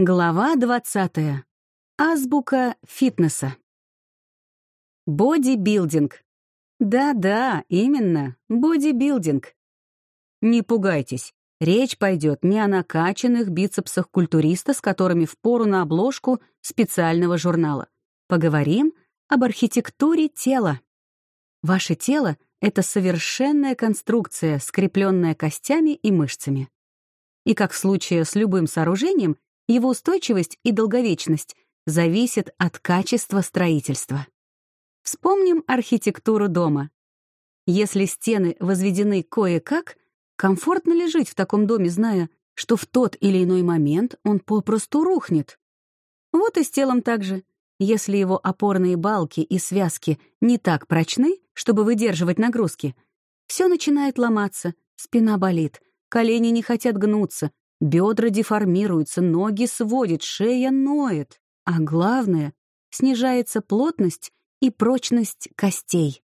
Глава 20. Азбука фитнеса. Бодибилдинг. Да-да, именно, бодибилдинг. Не пугайтесь, речь пойдет не о накачанных бицепсах культуриста, с которыми впору на обложку специального журнала. Поговорим об архитектуре тела. Ваше тело — это совершенная конструкция, скрепленная костями и мышцами. И как в случае с любым сооружением — его устойчивость и долговечность зависят от качества строительства. Вспомним архитектуру дома. Если стены возведены кое-как, комфортно ли жить в таком доме, зная, что в тот или иной момент он попросту рухнет? Вот и с телом так же. Если его опорные балки и связки не так прочны, чтобы выдерживать нагрузки, все начинает ломаться, спина болит, колени не хотят гнуться, Бедра деформируются, ноги сводят, шея ноет. А главное, снижается плотность и прочность костей.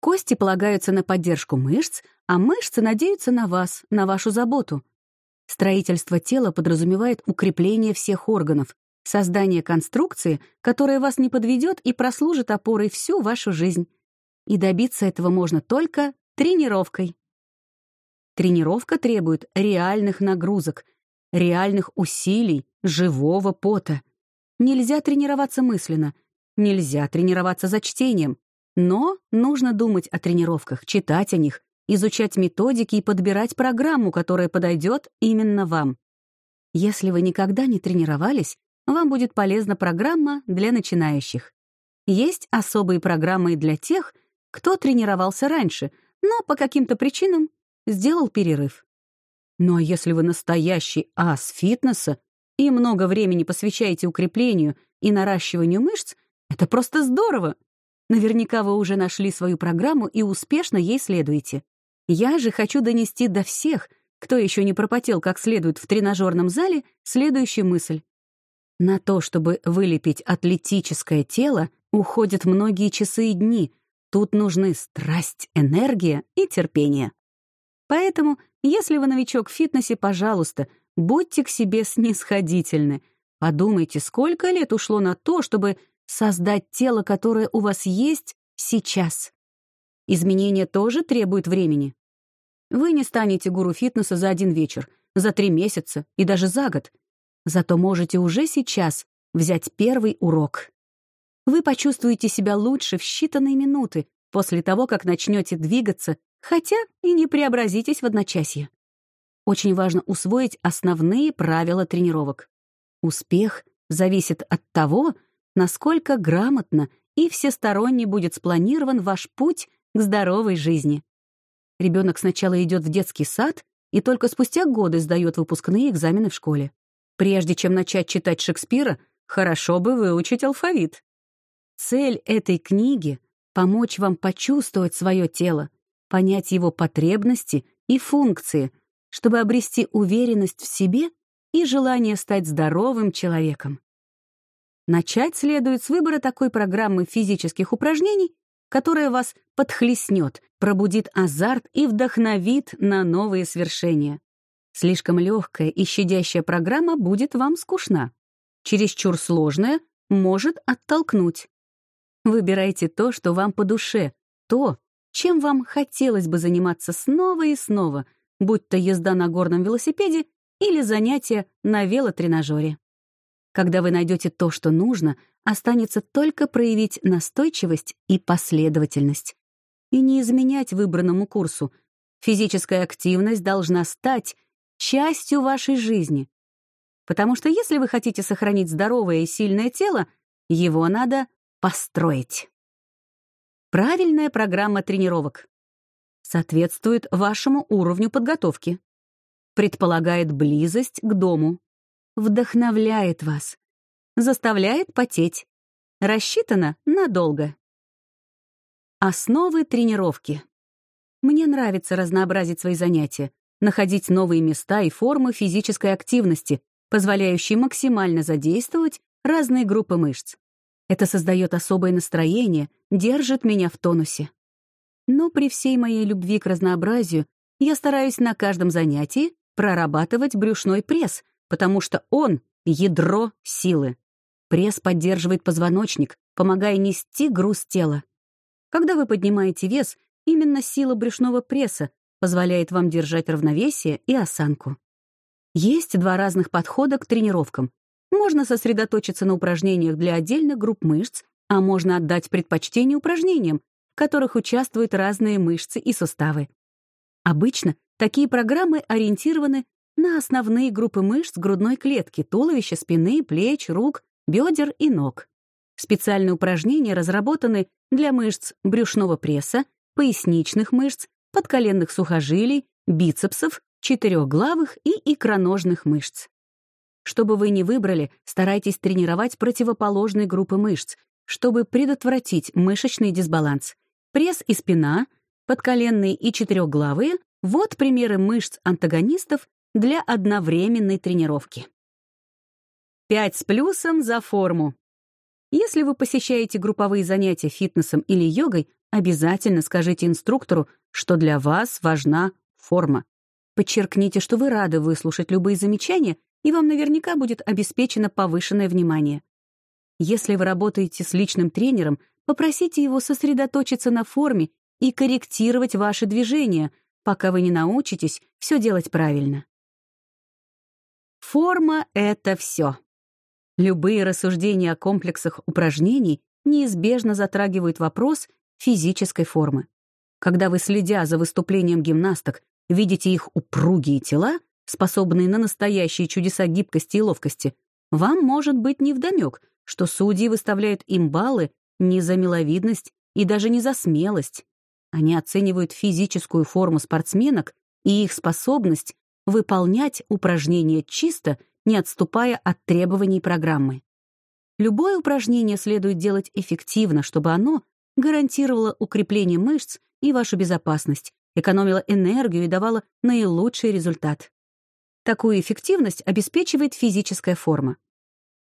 Кости полагаются на поддержку мышц, а мышцы надеются на вас, на вашу заботу. Строительство тела подразумевает укрепление всех органов, создание конструкции, которая вас не подведет и прослужит опорой всю вашу жизнь. И добиться этого можно только тренировкой. Тренировка требует реальных нагрузок, реальных усилий, живого пота. Нельзя тренироваться мысленно, нельзя тренироваться за чтением, но нужно думать о тренировках, читать о них, изучать методики и подбирать программу, которая подойдет именно вам. Если вы никогда не тренировались, вам будет полезна программа для начинающих. Есть особые программы для тех, кто тренировался раньше, но по каким-то причинам сделал перерыв. Ну а если вы настоящий ас фитнеса и много времени посвящаете укреплению и наращиванию мышц, это просто здорово. Наверняка вы уже нашли свою программу и успешно ей следуете. Я же хочу донести до всех, кто еще не пропотел как следует в тренажерном зале, следующую мысль. На то, чтобы вылепить атлетическое тело, уходят многие часы и дни. Тут нужны страсть, энергия и терпение. Поэтому, если вы новичок в фитнесе, пожалуйста, будьте к себе снисходительны. Подумайте, сколько лет ушло на то, чтобы создать тело, которое у вас есть сейчас. Изменения тоже требуют времени. Вы не станете гуру фитнеса за один вечер, за три месяца и даже за год. Зато можете уже сейчас взять первый урок. Вы почувствуете себя лучше в считанные минуты после того, как начнете двигаться хотя и не преобразитесь в одночасье. Очень важно усвоить основные правила тренировок. Успех зависит от того, насколько грамотно и всесторонне будет спланирован ваш путь к здоровой жизни. Ребенок сначала идет в детский сад и только спустя годы сдает выпускные экзамены в школе. Прежде чем начать читать Шекспира, хорошо бы выучить алфавит. Цель этой книги — помочь вам почувствовать свое тело, понять его потребности и функции, чтобы обрести уверенность в себе и желание стать здоровым человеком. Начать следует с выбора такой программы физических упражнений, которая вас подхлестнет, пробудит азарт и вдохновит на новые свершения. Слишком легкая и щадящая программа будет вам скучна. Чересчур сложная может оттолкнуть. Выбирайте то, что вам по душе, то, чем вам хотелось бы заниматься снова и снова, будь то езда на горном велосипеде или занятия на велотренажере. Когда вы найдете то, что нужно, останется только проявить настойчивость и последовательность. И не изменять выбранному курсу. Физическая активность должна стать частью вашей жизни. Потому что если вы хотите сохранить здоровое и сильное тело, его надо построить. Правильная программа тренировок. Соответствует вашему уровню подготовки. Предполагает близость к дому. Вдохновляет вас. Заставляет потеть. Рассчитана надолго. Основы тренировки. Мне нравится разнообразить свои занятия, находить новые места и формы физической активности, позволяющие максимально задействовать разные группы мышц. Это создает особое настроение, держит меня в тонусе. Но при всей моей любви к разнообразию я стараюсь на каждом занятии прорабатывать брюшной пресс, потому что он ядро силы. Пресс поддерживает позвоночник, помогая нести груз тела. Когда вы поднимаете вес, именно сила брюшного пресса позволяет вам держать равновесие и осанку. Есть два разных подхода к тренировкам. Можно сосредоточиться на упражнениях для отдельных групп мышц, а можно отдать предпочтение упражнениям, в которых участвуют разные мышцы и суставы. Обычно такие программы ориентированы на основные группы мышц грудной клетки, туловища, спины, плеч, рук, бедер и ног. Специальные упражнения разработаны для мышц брюшного пресса, поясничных мышц, подколенных сухожилий, бицепсов, четырехглавых и икроножных мышц. Чтобы вы не выбрали, старайтесь тренировать противоположные группы мышц, чтобы предотвратить мышечный дисбаланс. Пресс и спина, подколенные и четырехглавые — вот примеры мышц-антагонистов для одновременной тренировки. 5 с плюсом за форму. Если вы посещаете групповые занятия фитнесом или йогой, обязательно скажите инструктору, что для вас важна форма. Подчеркните, что вы рады выслушать любые замечания, и вам наверняка будет обеспечено повышенное внимание. Если вы работаете с личным тренером, попросите его сосредоточиться на форме и корректировать ваши движения, пока вы не научитесь все делать правильно. Форма — это все. Любые рассуждения о комплексах упражнений неизбежно затрагивают вопрос физической формы. Когда вы, следя за выступлением гимнасток, видите их упругие тела, способные на настоящие чудеса гибкости и ловкости, вам может быть невдомёк, что судьи выставляют им баллы не за миловидность и даже не за смелость. Они оценивают физическую форму спортсменок и их способность выполнять упражнения чисто не отступая от требований программы. Любое упражнение следует делать эффективно, чтобы оно гарантировало укрепление мышц и вашу безопасность, экономило энергию и давало наилучший результат. Такую эффективность обеспечивает физическая форма.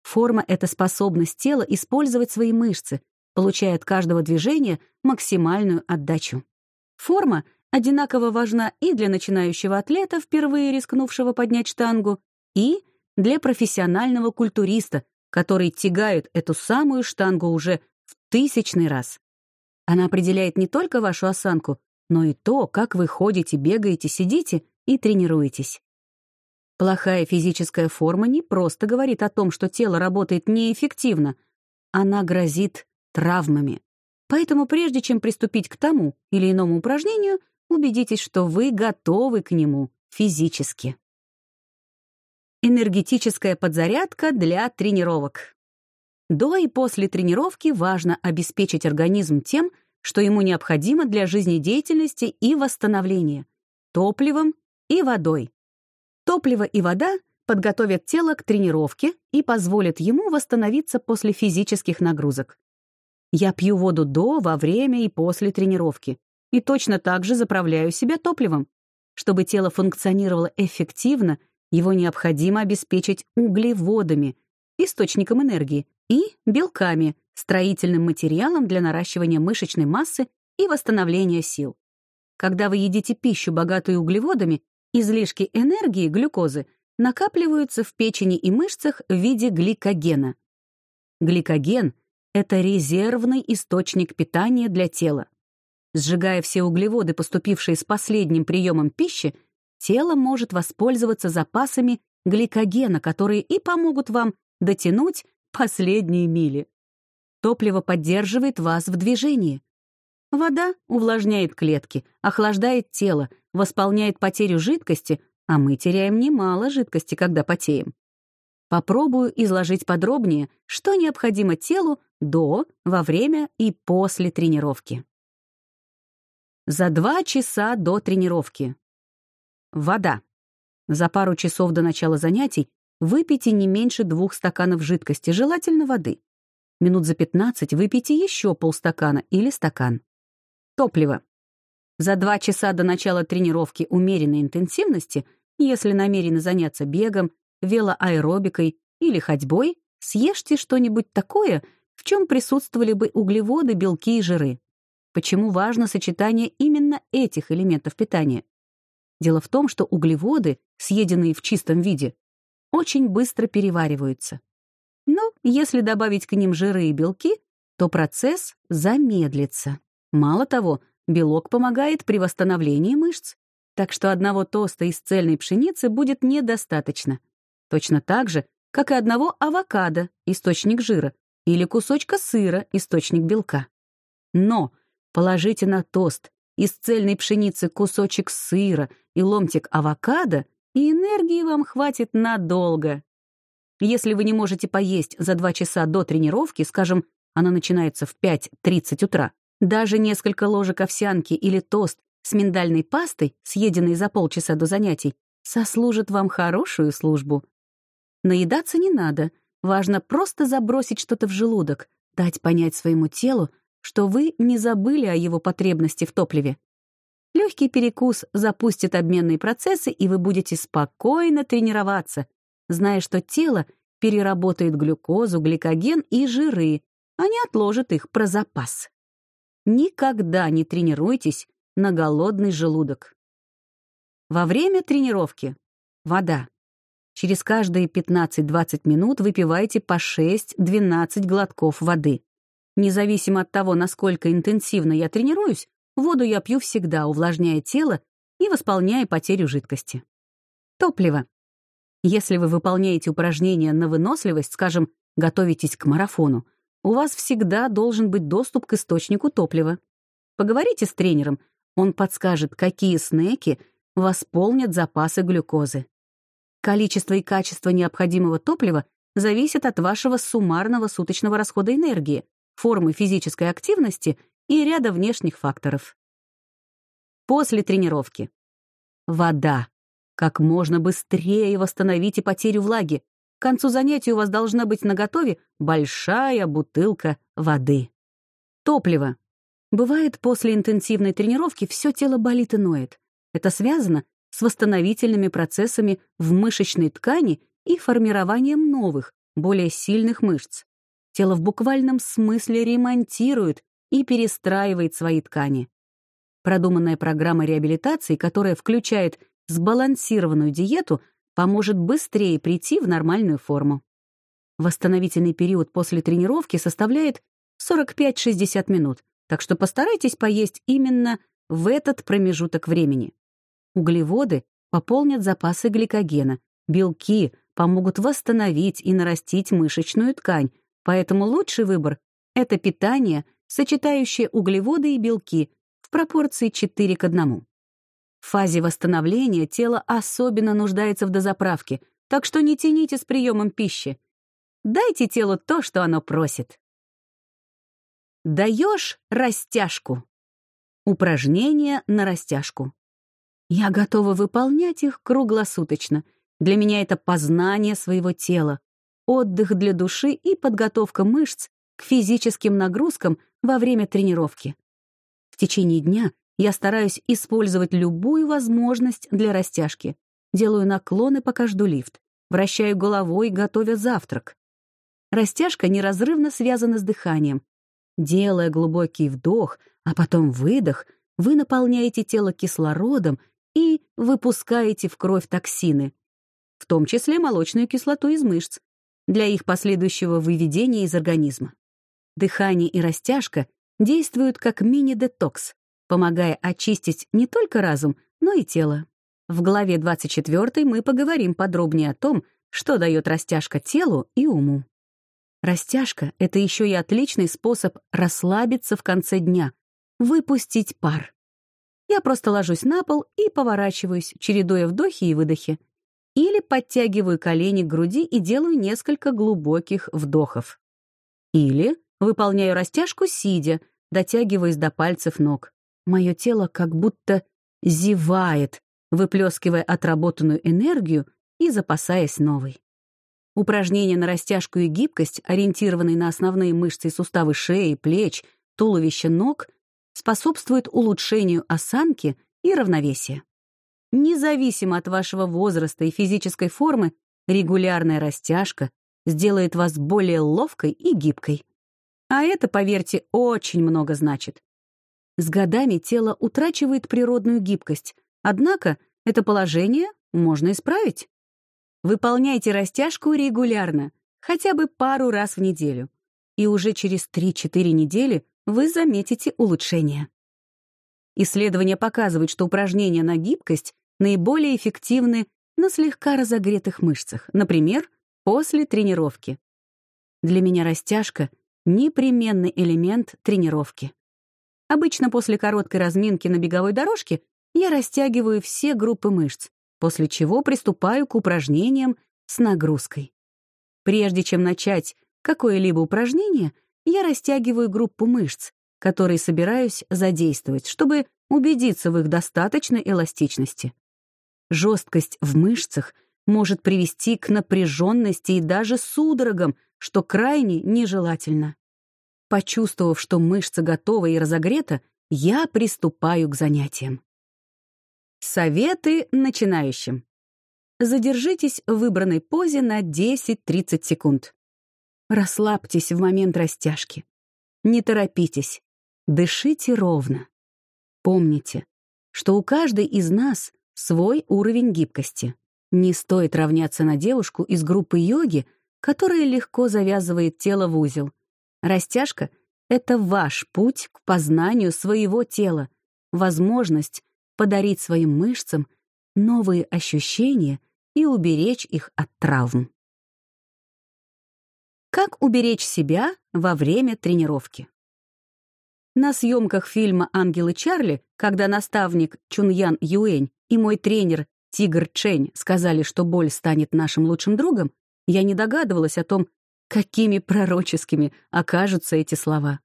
Форма — это способность тела использовать свои мышцы, получая от каждого движения максимальную отдачу. Форма одинаково важна и для начинающего атлета, впервые рискнувшего поднять штангу, и для профессионального культуриста, который тягает эту самую штангу уже в тысячный раз. Она определяет не только вашу осанку, но и то, как вы ходите, бегаете, сидите и тренируетесь. Плохая физическая форма не просто говорит о том, что тело работает неэффективно, она грозит травмами. Поэтому прежде чем приступить к тому или иному упражнению, убедитесь, что вы готовы к нему физически. Энергетическая подзарядка для тренировок. До и после тренировки важно обеспечить организм тем, что ему необходимо для жизнедеятельности и восстановления — топливом и водой. Топливо и вода подготовят тело к тренировке и позволят ему восстановиться после физических нагрузок. Я пью воду до, во время и после тренировки и точно так же заправляю себя топливом. Чтобы тело функционировало эффективно, его необходимо обеспечить углеводами, источником энергии, и белками, строительным материалом для наращивания мышечной массы и восстановления сил. Когда вы едите пищу, богатую углеводами, излишки энергии, глюкозы, накапливаются в печени и мышцах в виде гликогена. Гликоген — это резервный источник питания для тела. Сжигая все углеводы, поступившие с последним приемом пищи, тело может воспользоваться запасами гликогена, которые и помогут вам дотянуть последние мили. Топливо поддерживает вас в движении. Вода увлажняет клетки, охлаждает тело, восполняет потерю жидкости, а мы теряем немало жидкости, когда потеем. Попробую изложить подробнее, что необходимо телу до, во время и после тренировки. За два часа до тренировки. Вода. За пару часов до начала занятий выпейте не меньше двух стаканов жидкости, желательно воды. Минут за 15 выпейте еще полстакана или стакан. Топливо. За два часа до начала тренировки умеренной интенсивности, если намерены заняться бегом, велоаэробикой или ходьбой, съешьте что-нибудь такое, в чем присутствовали бы углеводы, белки и жиры. Почему важно сочетание именно этих элементов питания? Дело в том, что углеводы, съеденные в чистом виде, очень быстро перевариваются. Но если добавить к ним жиры и белки, то процесс замедлится. Мало того, белок помогает при восстановлении мышц, так что одного тоста из цельной пшеницы будет недостаточно. Точно так же, как и одного авокадо, источник жира, или кусочка сыра, источник белка. Но положите на тост из цельной пшеницы кусочек сыра и ломтик авокадо, и энергии вам хватит надолго. Если вы не можете поесть за 2 часа до тренировки, скажем, она начинается в 5.30 утра, даже несколько ложек овсянки или тост с миндальной пастой, съеденной за полчаса до занятий, сослужит вам хорошую службу. Наедаться не надо, важно просто забросить что-то в желудок, дать понять своему телу, что вы не забыли о его потребности в топливе. Легкий перекус запустит обменные процессы, и вы будете спокойно тренироваться, зная, что тело переработает глюкозу, гликоген и жиры, а не отложит их про запас. Никогда не тренируйтесь на голодный желудок. Во время тренировки вода. Через каждые 15-20 минут выпивайте по 6-12 глотков воды. Независимо от того, насколько интенсивно я тренируюсь, воду я пью всегда, увлажняя тело и восполняя потерю жидкости. Топливо. Если вы выполняете упражнения на выносливость, скажем, готовитесь к марафону, у вас всегда должен быть доступ к источнику топлива. Поговорите с тренером, он подскажет, какие снеки восполнят запасы глюкозы. Количество и качество необходимого топлива зависит от вашего суммарного суточного расхода энергии, формы физической активности и ряда внешних факторов. После тренировки. Вода. Как можно быстрее восстановите потерю влаги. К концу занятия у вас должна быть наготове большая бутылка воды. Топливо. Бывает, после интенсивной тренировки все тело болит и ноет. Это связано с восстановительными процессами в мышечной ткани и формированием новых, более сильных мышц. Тело в буквальном смысле ремонтирует и перестраивает свои ткани. Продуманная программа реабилитации, которая включает сбалансированную диету, поможет быстрее прийти в нормальную форму. Восстановительный период после тренировки составляет 45-60 минут, так что постарайтесь поесть именно в этот промежуток времени. Углеводы пополнят запасы гликогена, белки помогут восстановить и нарастить мышечную ткань, Поэтому лучший выбор — это питание, сочетающее углеводы и белки в пропорции 4 к 1. Фазе восстановления тело особенно нуждается в дозаправке, так что не тяните с приемом пищи. Дайте телу то, что оно просит. Даешь растяжку. Упражнения на растяжку. Я готова выполнять их круглосуточно. Для меня это познание своего тела, отдых для души и подготовка мышц к физическим нагрузкам во время тренировки. В течение дня я стараюсь использовать любую возможность для растяжки. Делаю наклоны, пока жду лифт. Вращаю головой, готовя завтрак. Растяжка неразрывно связана с дыханием. Делая глубокий вдох, а потом выдох, вы наполняете тело кислородом и выпускаете в кровь токсины, в том числе молочную кислоту из мышц, для их последующего выведения из организма. Дыхание и растяжка действуют как мини-детокс, помогая очистить не только разум, но и тело. В главе 24 мы поговорим подробнее о том, что дает растяжка телу и уму. Растяжка — это еще и отличный способ расслабиться в конце дня, выпустить пар. Я просто ложусь на пол и поворачиваюсь, чередуя вдохи и выдохи. Или подтягиваю колени к груди и делаю несколько глубоких вдохов. Или выполняю растяжку сидя, дотягиваясь до пальцев ног. Мое тело как будто зевает, выплескивая отработанную энергию и запасаясь новой. Упражнения на растяжку и гибкость, ориентированные на основные мышцы и суставы шеи, плеч, туловища, ног, способствуют улучшению осанки и равновесия. Независимо от вашего возраста и физической формы, регулярная растяжка сделает вас более ловкой и гибкой. А это, поверьте, очень много значит. С годами тело утрачивает природную гибкость, однако это положение можно исправить. Выполняйте растяжку регулярно, хотя бы пару раз в неделю. И уже через 3-4 недели вы заметите улучшение. Исследования показывают, что упражнения на гибкость наиболее эффективны на слегка разогретых мышцах, например, после тренировки. Для меня растяжка — непременный элемент тренировки. Обычно после короткой разминки на беговой дорожке я растягиваю все группы мышц, после чего приступаю к упражнениям с нагрузкой. Прежде чем начать какое-либо упражнение, я растягиваю группу мышц, которые собираюсь задействовать, чтобы убедиться в их достаточной эластичности. Жесткость в мышцах может привести к напряженности и даже судорогам, что крайне нежелательно. Почувствовав, что мышца готова и разогрета, я приступаю к занятиям. Советы начинающим. Задержитесь в выбранной позе на 10-30 секунд. Расслабьтесь в момент растяжки. Не торопитесь. Дышите ровно. Помните, что у каждой из нас свой уровень гибкости. Не стоит равняться на девушку из группы йоги, которая легко завязывает тело в узел. Растяжка — это ваш путь к познанию своего тела, возможность подарить своим мышцам новые ощущения и уберечь их от травм. Как уберечь себя во время тренировки? На съемках фильма «Ангелы Чарли», когда наставник Чуньян Юэнь и мой тренер Тигр Чэнь сказали, что боль станет нашим лучшим другом, я не догадывалась о том, какими пророческими окажутся эти слова.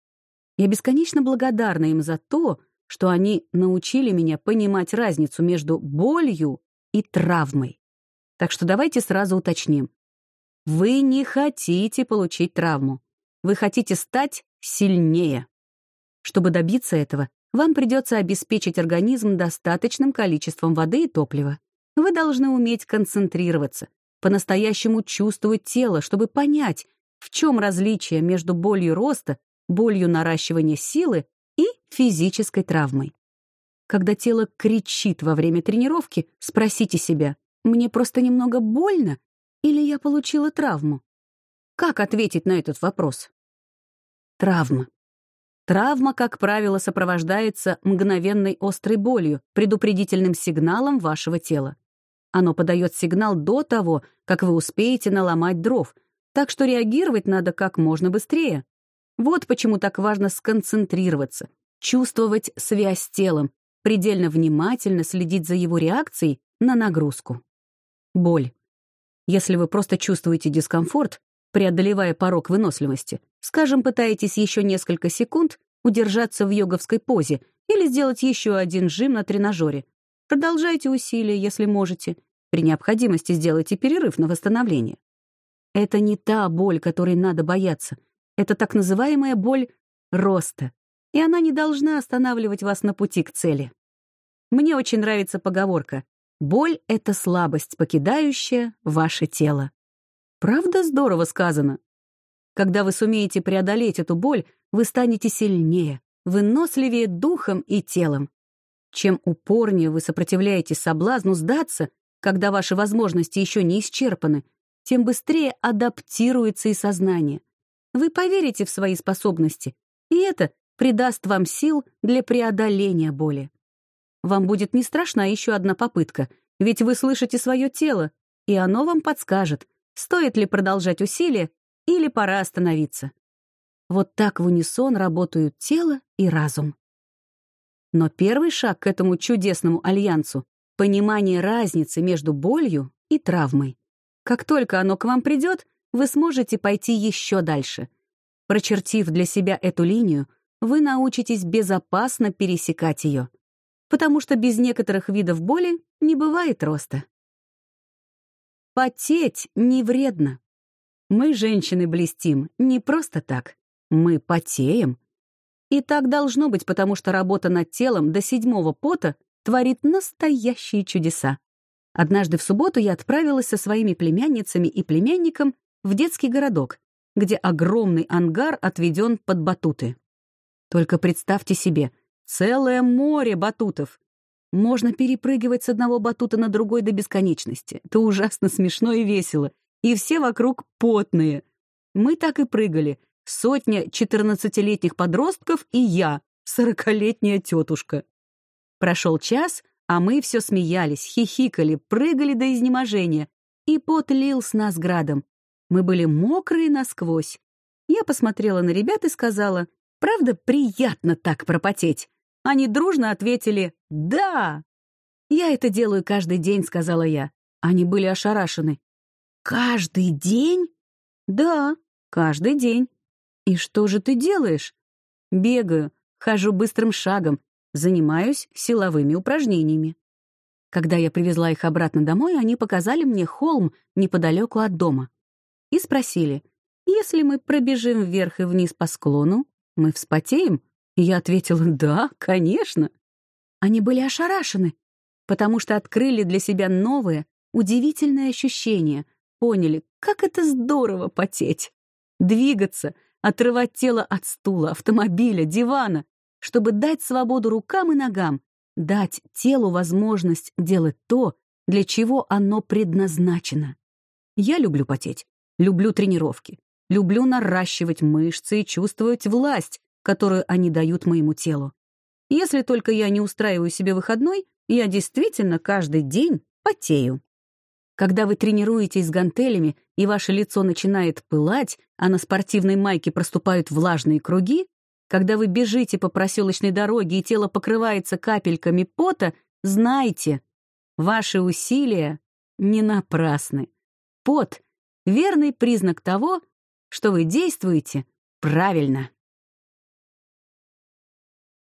Я бесконечно благодарна им за то, что они научили меня понимать разницу между болью и травмой. Так что давайте сразу уточним. Вы не хотите получить травму. Вы хотите стать сильнее. Чтобы добиться этого, вам придется обеспечить организм достаточным количеством воды и топлива. Вы должны уметь концентрироваться, по-настоящему чувствовать тело, чтобы понять, в чем различие между болью роста, болью наращивания силы и физической травмой. Когда тело кричит во время тренировки, спросите себя, «Мне просто немного больно или я получила травму?» Как ответить на этот вопрос? Травма. Травма, как правило, сопровождается мгновенной острой болью, предупредительным сигналом вашего тела. Оно подает сигнал до того, как вы успеете наломать дров, так что реагировать надо как можно быстрее. Вот почему так важно сконцентрироваться, чувствовать связь с телом, предельно внимательно следить за его реакцией на нагрузку. Боль. Если вы просто чувствуете дискомфорт, преодолевая порог выносливости, скажем, пытаетесь еще несколько секунд удержаться в йоговской позе или сделать еще один жим на тренажере, продолжайте усилия, если можете. При необходимости сделайте перерыв на восстановление. Это не та боль, которой надо бояться — это так называемая боль роста, и она не должна останавливать вас на пути к цели. Мне очень нравится поговорка «Боль — это слабость, покидающая ваше тело». Правда здорово сказано? Когда вы сумеете преодолеть эту боль, вы станете сильнее, выносливее духом и телом. Чем упорнее вы сопротивляетесь соблазну сдаться, когда ваши возможности еще не исчерпаны, тем быстрее адаптируется и сознание — вы поверите в свои способности, и это придаст вам сил для преодоления боли. Вам будет не страшна еще одна попытка, ведь вы слышите свое тело, и оно вам подскажет, стоит ли продолжать усилия или пора остановиться. Вот так в унисон работают тело и разум. Но первый шаг к этому чудесному альянсу — понимание разницы между болью и травмой. Как только оно к вам придет, вы сможете пойти еще дальше. Прочертив для себя эту линию, вы научитесь безопасно пересекать ее, потому что без некоторых видов боли не бывает роста. Потеть не вредно. Мы, женщины, блестим не просто так. Мы потеем. И так должно быть, потому что работа над телом до седьмого пота творит настоящие чудеса. Однажды в субботу я отправилась со своими племянницами и племянником в детский городок, где огромный ангар отведен под батуты. Только представьте себе, целое море батутов. Можно перепрыгивать с одного батута на другой до бесконечности. Это ужасно смешно и весело. И все вокруг потные. Мы так и прыгали. Сотня четырнадцатилетних подростков и я, сорокалетняя тетушка. Прошел час, а мы все смеялись, хихикали, прыгали до изнеможения. И пот лил с нас градом. Мы были мокрые насквозь. Я посмотрела на ребят и сказала, «Правда, приятно так пропотеть?» Они дружно ответили «Да!». «Я это делаю каждый день», — сказала я. Они были ошарашены. «Каждый день?» «Да, каждый день». «И что же ты делаешь?» «Бегаю, хожу быстрым шагом, занимаюсь силовыми упражнениями». Когда я привезла их обратно домой, они показали мне холм неподалеку от дома и спросили, «Если мы пробежим вверх и вниз по склону, мы вспотеем?» я ответила «Да, конечно». Они были ошарашены, потому что открыли для себя новое, удивительное ощущение, поняли, как это здорово потеть. Двигаться, отрывать тело от стула, автомобиля, дивана, чтобы дать свободу рукам и ногам, дать телу возможность делать то, для чего оно предназначено. Я люблю потеть, люблю тренировки, люблю наращивать мышцы и чувствовать власть, которую они дают моему телу. Если только я не устраиваю себе выходной, я действительно каждый день потею. Когда вы тренируетесь с гантелями, и ваше лицо начинает пылать, а на спортивной майке проступают влажные круги, когда вы бежите по проселочной дороге и тело покрывается капельками пота, знайте, ваши усилия не напрасны. Пот — верный признак того, что вы действуете правильно.